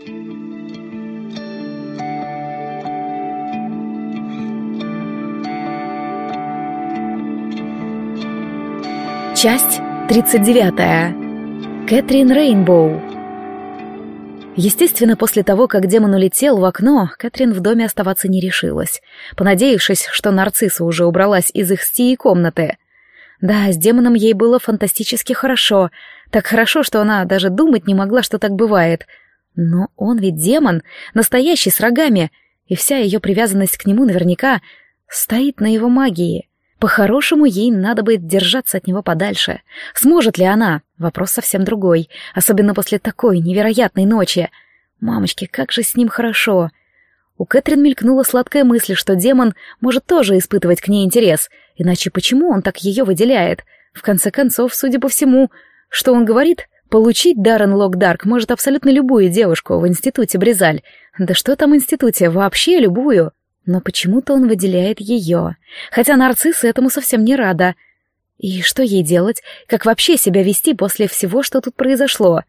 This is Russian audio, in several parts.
Часть 39. Кэтрин Рейнбоу. Естественно, после того, как демон улетел в окно, Кэтрин в доме оставаться не решилась, понадеявшись, что нарцисса уже убралась из их стии комнаты. Да, с демоном ей было фантастически хорошо, так хорошо, что она даже думать не могла, что так бывает. Но он ведь демон, настоящий, с рогами, и вся ее привязанность к нему наверняка стоит на его магии. По-хорошему, ей надо бы держаться от него подальше. Сможет ли она? Вопрос совсем другой, особенно после такой невероятной ночи. Мамочки, как же с ним хорошо. У Кэтрин мелькнула сладкая мысль, что демон может тоже испытывать к ней интерес, иначе почему он так ее выделяет? В конце концов, судя по всему, что он говорит, получить Даррен Локдарк может абсолютно любую девушку в институте Бризаль. Да что там институте, вообще любую. Но почему-то он выделяет ее, хотя нарцисса этому совсем не рада. И что ей делать? Как вообще себя вести после всего, что тут произошло?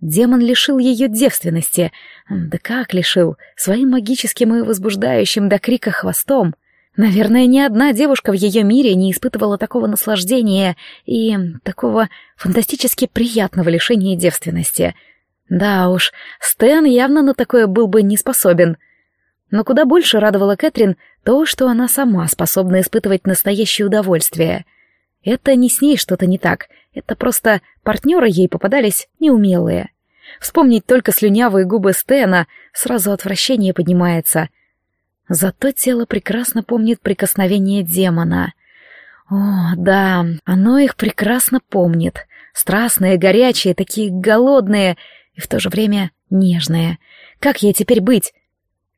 Демон лишил ее девственности. Да как лишил? Своим магическим и возбуждающим до крика хвостом. Наверное, ни одна девушка в ее мире не испытывала такого наслаждения и такого фантастически приятного лишения девственности. Да уж, Стэн явно на такое был бы не способен — но куда больше радовала Кэтрин то, что она сама способна испытывать настоящее удовольствие. Это не с ней что-то не так, это просто партнеры ей попадались неумелые. Вспомнить только слюнявые губы Стена, сразу отвращение поднимается. Зато тело прекрасно помнит прикосновение демона. О, да, оно их прекрасно помнит. Страстные, горячие, такие голодные и в то же время нежные. Как ей теперь быть?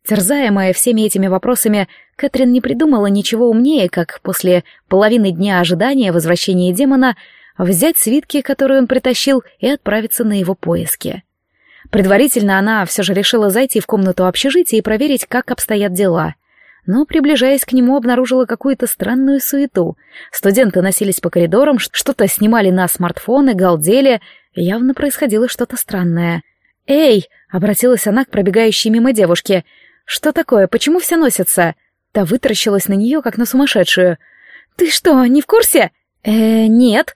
Терзаемая всеми этими вопросами, Кэтрин не придумала ничего умнее, как после половины дня ожидания возвращения демона взять свитки, которые он притащил, и отправиться на его поиски. Предварительно она все же решила зайти в комнату общежития и проверить, как обстоят дела. Но, приближаясь к нему, обнаружила какую-то странную суету. Студенты носились по коридорам, что-то снимали на смартфоны, галдели. Явно происходило что-то странное. «Эй!» — обратилась она к пробегающей мимо девушке — «Что такое? Почему все носятся?» Та вытаращилась на нее, как на сумасшедшую. «Ты что, не в курсе?» «Э, нет».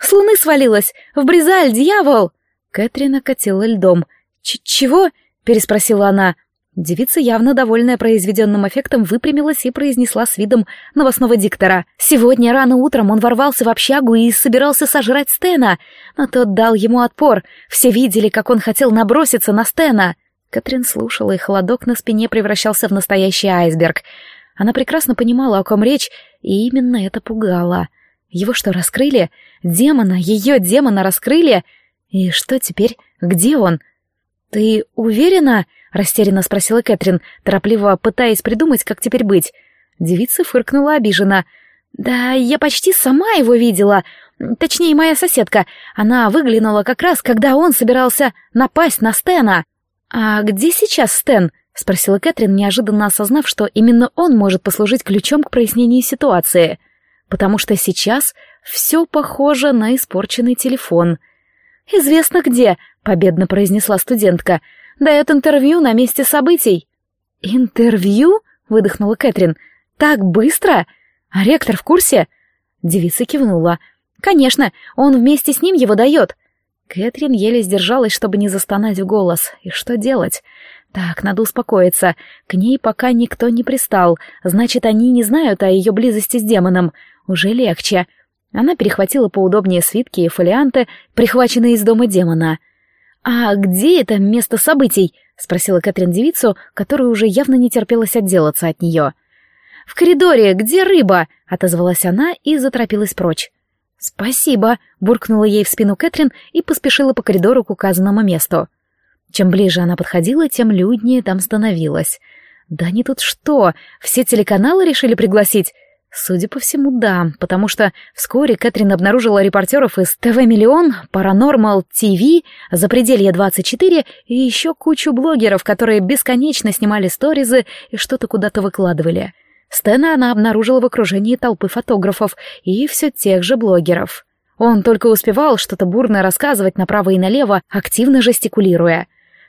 «С луны свалилась! В Бризаль, дьявол!» Кэтрин окатила льдом. Ч «Чего?» — переспросила она. Девица, явно довольная произведенным эффектом, выпрямилась и произнесла с видом новостного диктора. «Сегодня рано утром он ворвался в общагу и собирался сожрать Стена, но тот дал ему отпор. Все видели, как он хотел наброситься на Стена». Катрин слушала, и холодок на спине превращался в настоящий айсберг. Она прекрасно понимала, о ком речь, и именно это пугало. Его что, раскрыли? Демона, ее демона раскрыли? И что теперь? Где он? «Ты уверена?» — растерянно спросила Кэтрин, торопливо пытаясь придумать, как теперь быть. Девица фыркнула обиженно. «Да я почти сама его видела. Точнее, моя соседка. Она выглянула как раз, когда он собирался напасть на Стена». «А где сейчас Стэн?» — спросила Кэтрин, неожиданно осознав, что именно он может послужить ключом к прояснению ситуации. Потому что сейчас все похоже на испорченный телефон. «Известно где», — победно произнесла студентка. «Дает интервью на месте событий». «Интервью?» — выдохнула Кэтрин. «Так быстро? А ректор в курсе?» Девица кивнула. «Конечно, он вместе с ним его дает. Кэтрин еле сдержалась, чтобы не застонать в голос. И что делать? Так, надо успокоиться. К ней пока никто не пристал. Значит, они не знают о ее близости с демоном. Уже легче. Она перехватила поудобнее свитки и фолианты, прихваченные из дома демона. «А где это место событий?» — спросила Кэтрин девицу, которая уже явно не терпелась отделаться от нее. «В коридоре, где рыба?» — отозвалась она и заторопилась прочь. «Спасибо», — буркнула ей в спину Кэтрин и поспешила по коридору к указанному месту. Чем ближе она подходила, тем люднее там становилось. «Да не тут что, все телеканалы решили пригласить?» Судя по всему, да, потому что вскоре Кэтрин обнаружила репортеров из ТВ Миллион, Паранормал ТВ, Запределье 24 и еще кучу блогеров, которые бесконечно снимали сторизы и что-то куда-то выкладывали. Стэна она обнаружила в окружении толпы фотографов и все тех же блогеров. Он только успевал что-то бурно рассказывать направо и налево, активно жестикулируя.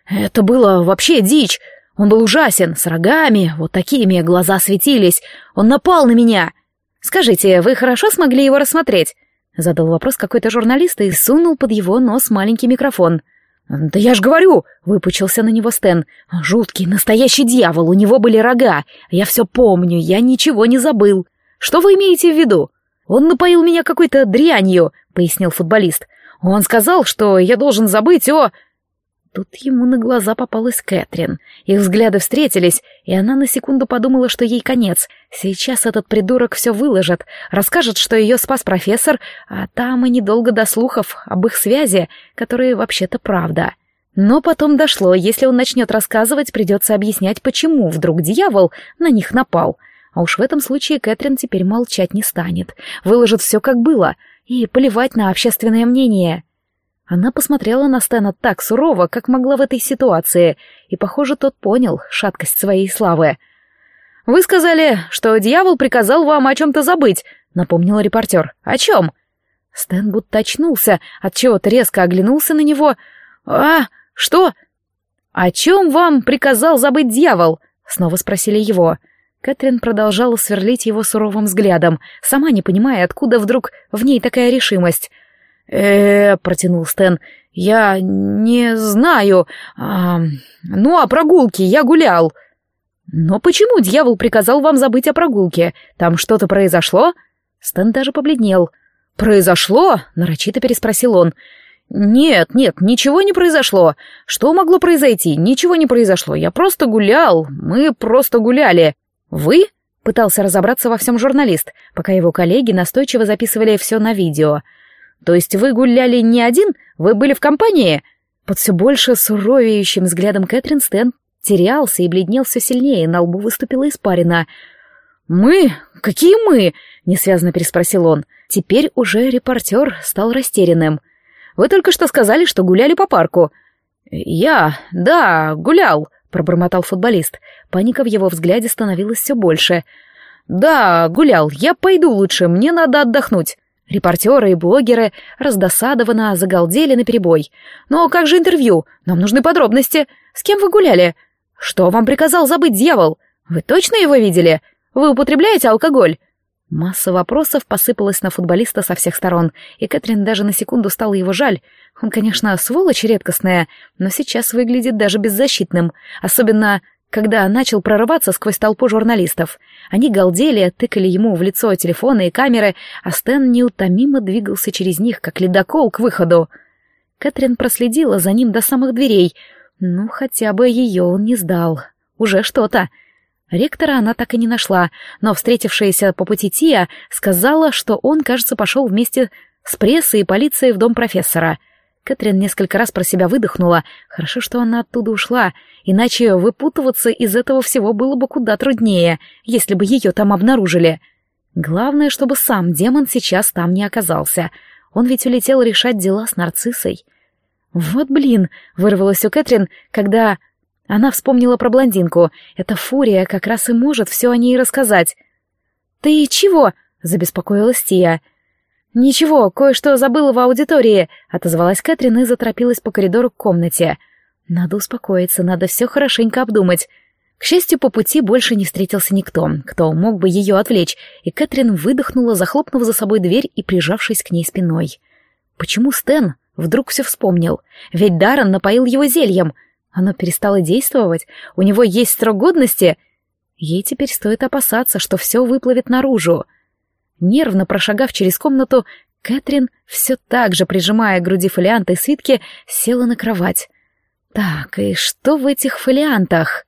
Это было вообще дичь. Он был ужасен, с рогами, вот такими глаза светились. Он напал на меня. Скажите, вы хорошо смогли его рассмотреть? Задал вопрос какой-то журналист и сунул под его нос маленький микрофон. «Да я ж говорю!» — выпучился на него Стэн. «Жуткий, настоящий дьявол, у него были рога. Я все помню, я ничего не забыл. Что вы имеете в виду?» «Он напоил меня какой-то дрянью», — пояснил футболист. «Он сказал, что я должен забыть о...» Тут ему на глаза попалась Кэтрин. Их взгляды встретились, и она на секунду подумала, что ей конец. Сейчас этот придурок все выложит, расскажет, что ее спас профессор, а там и недолго до слухов об их связи, которые вообще-то правда. Но потом дошло, если он начнет рассказывать, придется объяснять, почему вдруг дьявол на них напал. А уж в этом случае Кэтрин теперь молчать не станет, выложит все как было, и плевать на общественное мнение. Она посмотрела на Стэна так сурово, как могла в этой ситуации, и, похоже, тот понял шаткость своей славы. «Вы сказали, что дьявол приказал вам о чем-то забыть», — напомнил репортер. «О чем?» Стэн будто очнулся, отчего-то резко оглянулся на него. «А, что?» «О чем вам приказал забыть дьявол?» — снова спросили его. Кэтрин продолжала сверлить его суровым взглядом, сама не понимая, откуда вдруг в ней такая решимость — э протянул Стэн. «Я не знаю. А, ну, о прогулке я гулял». «Но почему дьявол приказал вам забыть о прогулке? Там что-то произошло?» Стэн даже побледнел. «Произошло?» — нарочито переспросил он. «Нет, нет, ничего не произошло. Что могло произойти? Ничего не произошло. Я просто гулял. Мы просто гуляли. Вы?» — пытался разобраться во всем журналист, пока его коллеги настойчиво записывали все на видео — то есть вы гуляли не один? Вы были в компании?» Под все больше суровеющим взглядом Кэтрин Стэн терялся и бледнел все сильнее, на лбу выступила испарина. «Мы? Какие мы?» — несвязно переспросил он. Теперь уже репортер стал растерянным. «Вы только что сказали, что гуляли по парку». «Я? Да, гулял», — пробормотал футболист. Паника в его взгляде становилась все больше. «Да, гулял. Я пойду лучше, мне надо отдохнуть». Репортеры и блогеры раздосадованно загалдели наперебой. «Но как же интервью? Нам нужны подробности. С кем вы гуляли? Что вам приказал забыть дьявол? Вы точно его видели? Вы употребляете алкоголь?» Масса вопросов посыпалась на футболиста со всех сторон, и Кэтрин даже на секунду стало его жаль. Он, конечно, сволочь редкостная, но сейчас выглядит даже беззащитным, особенно когда начал прорываться сквозь толпу журналистов. Они галдели, тыкали ему в лицо телефоны и камеры, а Стэн неутомимо двигался через них, как ледокол к выходу. Кэтрин проследила за ним до самых дверей. Ну, хотя бы ее он не сдал. Уже что-то. Ректора она так и не нашла, но встретившаяся по пути Тия сказала, что он, кажется, пошел вместе с прессой и полицией в дом профессора — Кэтрин несколько раз про себя выдохнула. Хорошо, что она оттуда ушла, иначе выпутываться из этого всего было бы куда труднее, если бы ее там обнаружили. Главное, чтобы сам демон сейчас там не оказался. Он ведь улетел решать дела с нарциссой. «Вот блин!» — вырвалось у Кэтрин, когда она вспомнила про блондинку. Эта фурия как раз и может все о ней рассказать. «Ты чего?» — забеспокоилась Тия. «Ничего, кое-что забыла в аудитории», — отозвалась Кэтрин и заторопилась по коридору к комнате. «Надо успокоиться, надо все хорошенько обдумать». К счастью, по пути больше не встретился никто, кто мог бы ее отвлечь, и Кэтрин выдохнула, захлопнув за собой дверь и прижавшись к ней спиной. Почему Стэн вдруг все вспомнил? Ведь Даррен напоил его зельем. Оно перестало действовать, у него есть срок годности. Ей теперь стоит опасаться, что все выплывет наружу. Нервно прошагав через комнату, Кэтрин, все так же прижимая к груди фолианты и свитки, села на кровать. Так, и что в этих фолиантах?